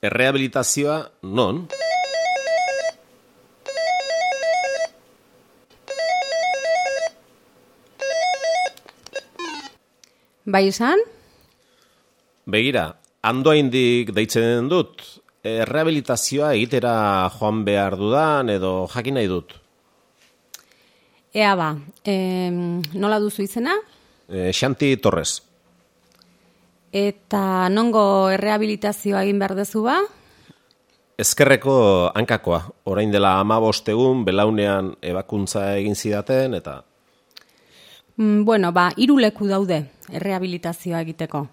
Errehabilitazioa non? Bai izan? Begira, andoaindik deitzen dut, errehabilitazioa egitera joan behar dudan edo jakin nahi dut. Ea ba, em, nola duzu izena? E, Xanti Torres. Eta nongo errehabilitazioa egin behar dezu ba? Ezkerreko hankakoa, orain dela ama bostegun, belaunean ebakuntza egin zidaten, eta Mm, bueno, ba, hiru leku daude errehabilitazioa egiteko.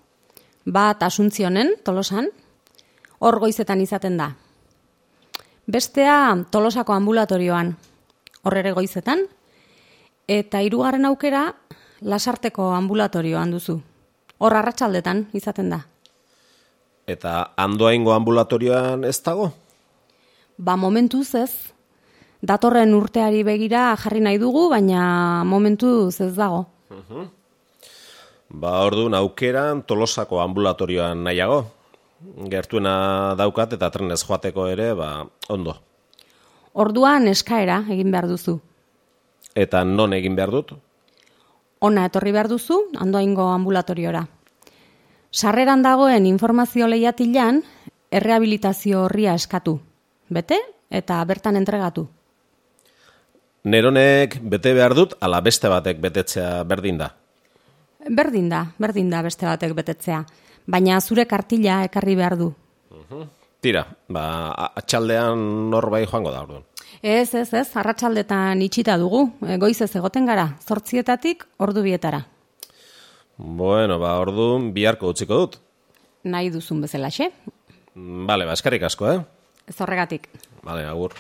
Bat asuntzionen, tolosan, hor goizetan izaten da. Bestea tolosako ambulatorioan, hor ere goizetan, eta hirugarren aukera lasarteko ambulatorioan duzu. Hor arratsaldetan izaten da. eta andoaingo ambulatorioan ez dago? Ba momentuz ez, datorren urteari begira jarri nahi dugu, baina momentuz ez dago. Ba, orduan aukeran tolosako ambulatorioan nahiago. Gertuena daukat eta trenez joateko ere, ba, ondo. Orduan eskaera egin behar duzu. Eta non egin behar dut? Ona etorri behar duzu, andoaingo ambulatoriora. Sarreran dagoen informazio lehiatilan, errehabilitazio horria eskatu. Bete eta bertan entregatu. Neronek bete behar dut, ala beste batek betetzea berdin da. Berdin da, berdin da beste batek betetzea. Baina zure kartila ekarri behar du. Tira, ba, atxaldean norbait joango da orduan. Ez, ez, ez, arratsaldetan itxita dugu. E, Goizez egoten gara, zortzietatik ordu bietara. Bueno, ba, orduan biharko utziko dut. Nahi duzun bezalaxe, Bale, ba, eskerrik asko, eh? ez horregatik. Bale, agur.